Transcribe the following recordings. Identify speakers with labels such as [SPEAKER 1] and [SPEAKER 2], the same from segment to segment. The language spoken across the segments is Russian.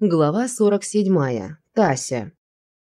[SPEAKER 1] Глава 47. Тася.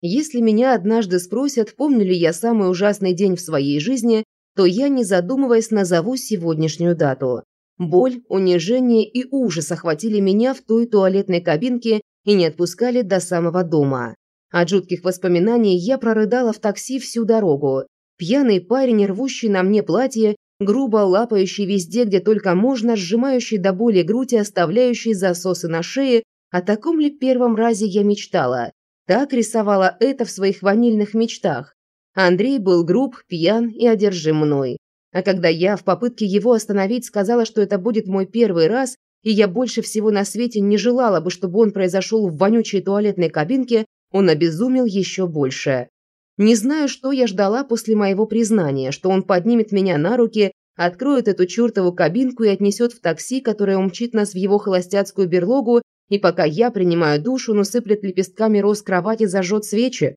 [SPEAKER 1] Если меня однажды спросят, помню ли я самый ужасный день в своей жизни, то я, не задумываясь, назову сегодняшнюю дату. Боль, унижение и ужас охватили меня в той туалетной кабинке и не отпускали до самого дома. От жутких воспоминаний я прорыдала в такси всю дорогу. Пьяный парень, рвущий на мне платье, грубо лапающий везде, где только можно, сжимающий до боли грудь и оставляющий засосы на шее, о таком ли первом разе я мечтала? Так рисовала это в своих ванильных мечтах. Андрей был груб, пьян и одержим мной. А когда я в попытке его остановить сказала, что это будет мой первый раз, и я больше всего на свете не желала бы, чтобы он произошел в вонючей туалетной кабинке, он обезумел еще больше. Не знаю, что я ждала после моего признания, что он поднимет меня на руки, откроет эту чертову кабинку и отнесет в такси, которое умчит нас в его холостяцкую берлогу и пока я принимаю душ, он усыплет лепестками роз кровати, зажжет свечи.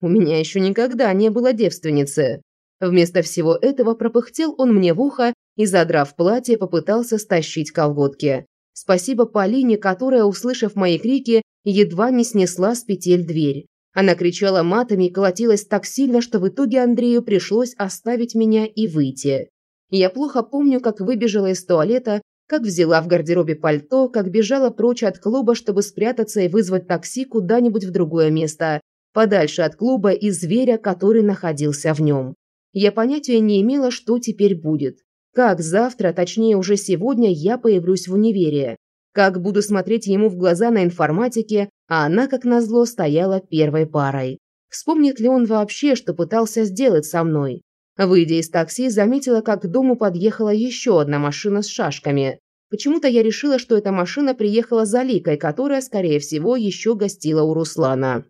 [SPEAKER 1] У меня еще никогда не было девственницы. Вместо всего этого пропыхтел он мне в ухо и, задрав платье, попытался стащить колготки. Спасибо Полине, которая, услышав мои крики, едва не снесла с петель дверь. Она кричала матами и колотилась так сильно, что в итоге Андрею пришлось оставить меня и выйти. Я плохо помню, как выбежала из туалета, как взяла в гардеробе пальто, как бежала прочь от клуба, чтобы спрятаться и вызвать такси куда-нибудь в другое место, подальше от клуба и зверя, который находился в нем. Я понятия не имела, что теперь будет. Как завтра, точнее уже сегодня, я появлюсь в универе. Как буду смотреть ему в глаза на информатике, а она, как назло, стояла первой парой. Вспомнит ли он вообще, что пытался сделать со мной? Выйдя из такси, заметила, как к дому подъехала еще одна машина с шашками. Почему-то я решила, что эта машина приехала за Ликой, которая, скорее всего, еще гостила у Руслана.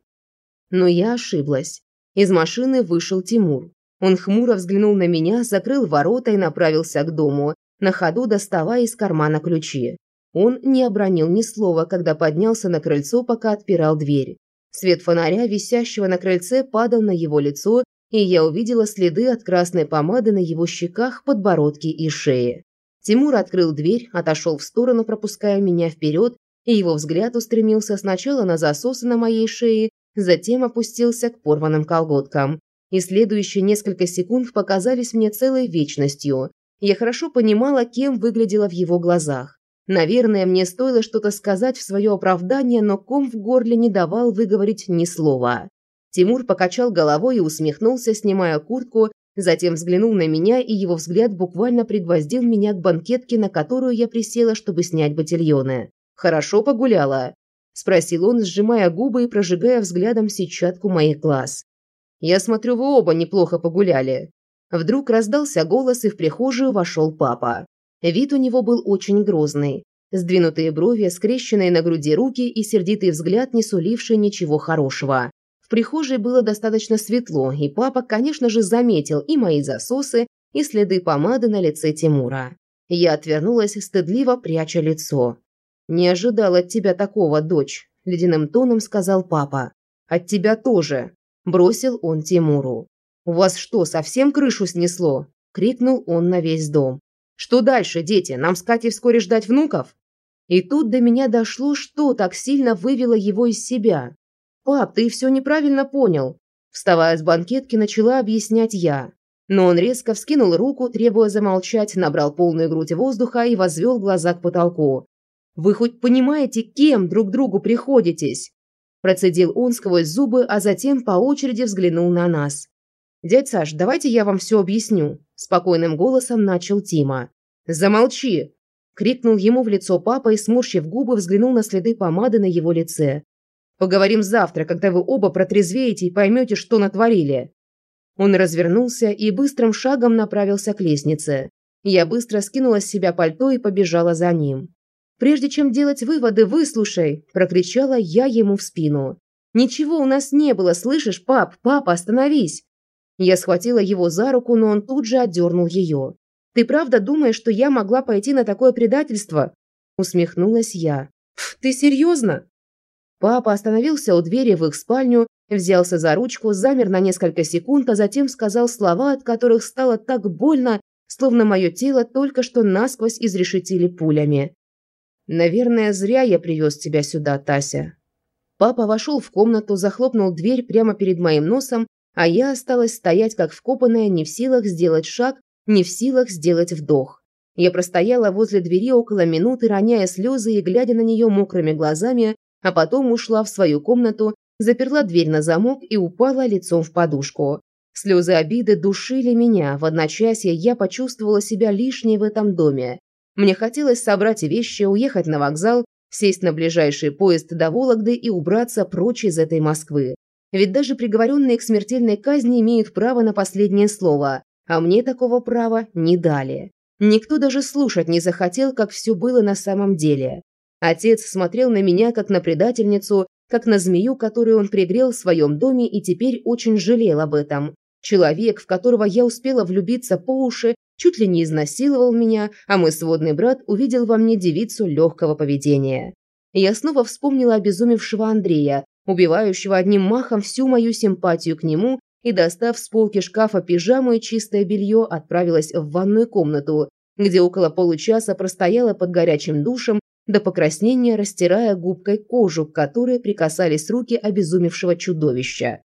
[SPEAKER 1] Но я ошиблась. Из машины вышел Тимур. Он хмуро взглянул на меня, закрыл ворота и направился к дому, на ходу доставая из кармана ключи. Он не обронил ни слова, когда поднялся на крыльцо, пока отпирал дверь. Свет фонаря, висящего на крыльце, падал на его лицо, и я увидела следы от красной помады на его щеках, подбородке и шее. Тимур открыл дверь, отошел в сторону, пропуская меня вперед, и его взгляд устремился сначала на засосы на моей шее, затем опустился к порванным колготкам. И следующие несколько секунд показались мне целой вечностью. Я хорошо понимала, кем выглядела в его глазах. Наверное, мне стоило что-то сказать в свое оправдание, но ком в горле не давал выговорить ни слова. Тимур покачал головой и усмехнулся, снимая куртку, затем взглянул на меня, и его взгляд буквально пригвоздил меня к банкетке, на которую я присела, чтобы снять ботильоны. «Хорошо погуляла?» – спросил он, сжимая губы и прожигая взглядом сетчатку моих глаз. «Я смотрю, вы оба неплохо погуляли». Вдруг раздался голос, и в прихожую вошел папа. Вид у него был очень грозный. Сдвинутые брови, скрещенные на груди руки и сердитый взгляд, не суливший ничего хорошего. В прихожей было достаточно светло, и папа, конечно же, заметил и мои засосы, и следы помады на лице Тимура. Я отвернулась, стыдливо пряча лицо. «Не ожидал от тебя такого, дочь», – ледяным тоном сказал папа. «От тебя тоже», – бросил он Тимуру. «У вас что, совсем крышу снесло?» – крикнул он на весь дом. «Что дальше, дети? Нам с Катей вскоре ждать внуков?» И тут до меня дошло, что так сильно вывело его из себя. «Пап, ты все неправильно понял». Вставая с банкетки, начала объяснять я. Но он резко вскинул руку, требуя замолчать, набрал полную грудь воздуха и возвел глаза к потолку. «Вы хоть понимаете, кем друг другу приходитесь?» Процедил он сквозь зубы, а затем по очереди взглянул на нас. «Дядь Саш, давайте я вам все объясню», – спокойным голосом начал Тима. «Замолчи!» – крикнул ему в лицо папа и, сморщив губы, взглянул на следы помады на его лице. Поговорим завтра, когда вы оба протрезвеете и поймете, что натворили». Он развернулся и быстрым шагом направился к лестнице. Я быстро скинула с себя пальто и побежала за ним. «Прежде чем делать выводы, выслушай!» – прокричала я ему в спину. «Ничего у нас не было, слышишь, пап? Папа, остановись!» Я схватила его за руку, но он тут же отдернул ее. «Ты правда думаешь, что я могла пойти на такое предательство?» Усмехнулась я. «Ты серьезно?» Папа остановился у двери в их спальню, взялся за ручку, замер на несколько секунд, а затем сказал слова, от которых стало так больно, словно мое тело только что насквозь изрешетили пулями. Наверное, зря я привез тебя сюда, Тася. Папа вошел в комнату, захлопнул дверь прямо перед моим носом, а я осталась стоять как вкопанная, не в силах сделать шаг, не в силах сделать вдох. Я простояла возле двери около минуты, роняя слезы и глядя на нее мокрыми глазами, а потом ушла в свою комнату, заперла дверь на замок и упала лицом в подушку. Слезы обиды душили меня, в одночасье я почувствовала себя лишней в этом доме. Мне хотелось собрать вещи, уехать на вокзал, сесть на ближайший поезд до Вологды и убраться прочь из этой Москвы. Ведь даже приговоренные к смертельной казни имеют право на последнее слово, а мне такого права не дали. Никто даже слушать не захотел, как все было на самом деле. Отец смотрел на меня как на предательницу, как на змею, которую он пригрел в своем доме и теперь очень жалел об этом. Человек, в которого я успела влюбиться по уши, чуть ли не изнасиловал меня, а мой сводный брат увидел во мне девицу легкого поведения. Я снова вспомнила обезумевшего Андрея, убивающего одним махом всю мою симпатию к нему, и, достав с полки шкафа пижаму и чистое белье, отправилась в ванную комнату, где около получаса простояла под горячим душем, до покраснения растирая губкой кожу, к которой прикасались руки обезумевшего чудовища.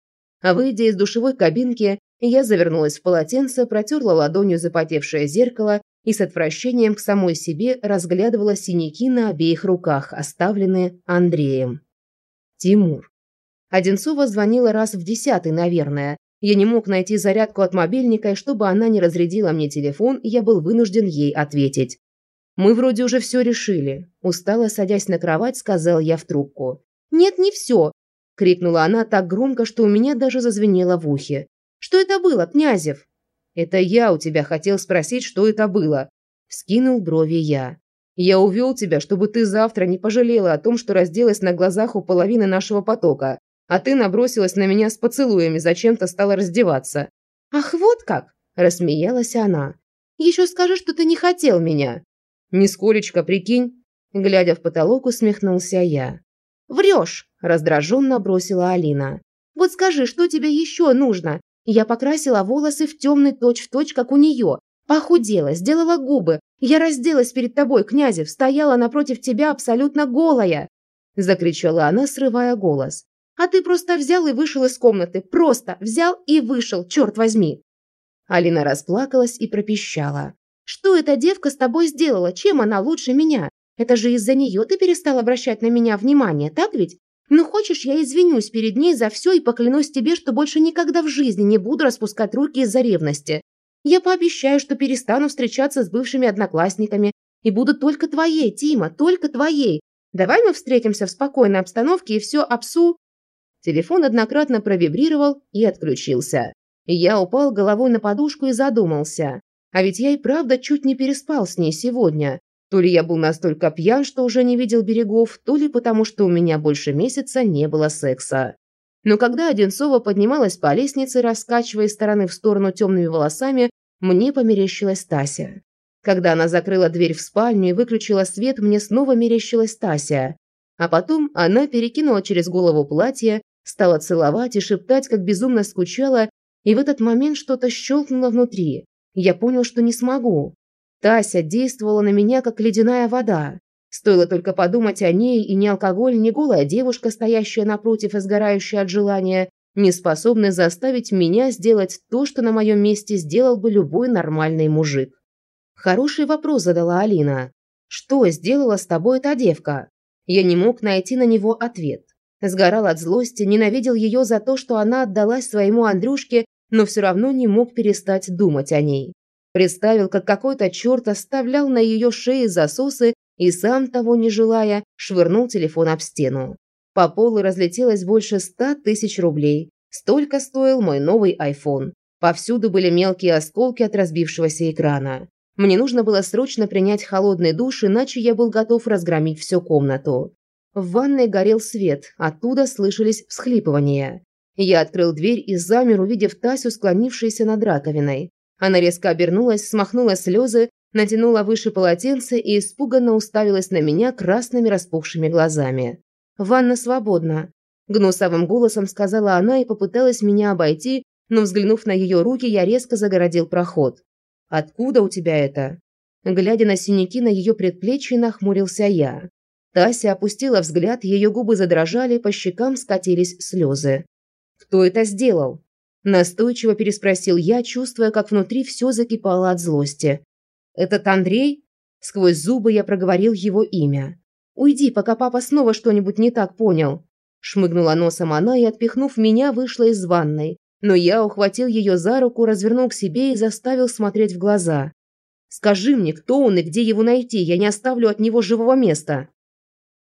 [SPEAKER 1] А выйдя из душевой кабинки, я завернулась в полотенце, протерла ладонью запотевшее зеркало и с отвращением к самой себе разглядывала синяки на обеих руках, оставленные Андреем. Тимур. Одинцова звонила раз в десятый, наверное. Я не мог найти зарядку от мобильника, и чтобы она не разрядила мне телефон, я был вынужден ей ответить. «Мы вроде уже все решили», – устало садясь на кровать, сказал я в трубку. «Нет, не все», – крикнула она так громко, что у меня даже зазвенело в ухе. Что это было, Князев?» «Это я у тебя хотел спросить, что это было», – скинул брови я. «Я увел тебя, чтобы ты завтра не пожалела о том, что разделась на глазах у половины нашего потока, а ты набросилась на меня с поцелуями, зачем-то стала раздеваться». «Ах, вот как!» – рассмеялась она. «Еще скажи, что ты не хотел меня». «Нисколечко, прикинь». Глядя в потолок, усмехнулся я. «Врешь!» – раздраженно бросила Алина. «Вот скажи, что тебе еще нужно? Я покрасила волосы в темный точь-в-точь, как у нее. Похудела, сделала губы. Я разделась перед тобой, князев, стояла напротив тебя абсолютно голая!» Закричала она, срывая голос. «А ты просто взял и вышел из комнаты. Просто взял и вышел, черт возьми!» Алина расплакалась и пропищала. «Что эта девка с тобой сделала? Чем она лучше меня? Это же из-за нее ты перестал обращать на меня внимание, так ведь? Ну, хочешь, я извинюсь перед ней за все и поклянусь тебе, что больше никогда в жизни не буду распускать руки из-за ревности. Я пообещаю, что перестану встречаться с бывшими одноклассниками и буду только твоей, Тима, только твоей. Давай мы встретимся в спокойной обстановке и все обсу...» Телефон однократно провибрировал и отключился. Я упал головой на подушку и задумался. А ведь я и правда чуть не переспал с ней сегодня. То ли я был настолько пьян, что уже не видел берегов, то ли потому, что у меня больше месяца не было секса. Но когда Одинцова поднималась по лестнице, раскачивая из стороны в сторону темными волосами, мне померещилась Тася. Когда она закрыла дверь в спальню и выключила свет, мне снова мерещилась Тася. А потом она перекинула через голову платье, стала целовать и шептать, как безумно скучала, и в этот момент что-то щелкнуло внутри. Я понял, что не смогу. Тася действовала на меня, как ледяная вода. Стоило только подумать о ней, и ни алкоголь, ни голая девушка, стоящая напротив и сгорающая от желания, не способны заставить меня сделать то, что на моем месте сделал бы любой нормальный мужик. Хороший вопрос задала Алина. «Что сделала с тобой эта девка?» Я не мог найти на него ответ. Сгорал от злости, ненавидел ее за то, что она отдалась своему Андрюшке, но все равно не мог перестать думать о ней. Представил, как какой-то черт оставлял на ее шее засосы и сам, того не желая, швырнул телефон об стену. По полу разлетелось больше ста тысяч рублей. Столько стоил мой новый iPhone. Повсюду были мелкие осколки от разбившегося экрана. Мне нужно было срочно принять холодный душ, иначе я был готов разгромить всю комнату. В ванной горел свет, оттуда слышались всхлипывания. Я открыл дверь и замер, увидев Тасю, склонившуюся над раковиной. Она резко обернулась, смахнула слезы, натянула выше полотенце и испуганно уставилась на меня красными распухшими глазами. «Ванна свободна», – гнусовым голосом сказала она и попыталась меня обойти, но, взглянув на ее руки, я резко загородил проход. «Откуда у тебя это?» Глядя на синяки на ее предплечье, нахмурился я. Тася опустила взгляд, ее губы задрожали, по щекам скатились слезы. «Кто это сделал?» Настойчиво переспросил я, чувствуя, как внутри все закипало от злости. «Этот Андрей?» Сквозь зубы я проговорил его имя. «Уйди, пока папа снова что-нибудь не так понял». Шмыгнула носом она и, отпихнув меня, вышла из ванной. Но я ухватил ее за руку, развернул к себе и заставил смотреть в глаза. «Скажи мне, кто он и где его найти, я не оставлю от него живого места».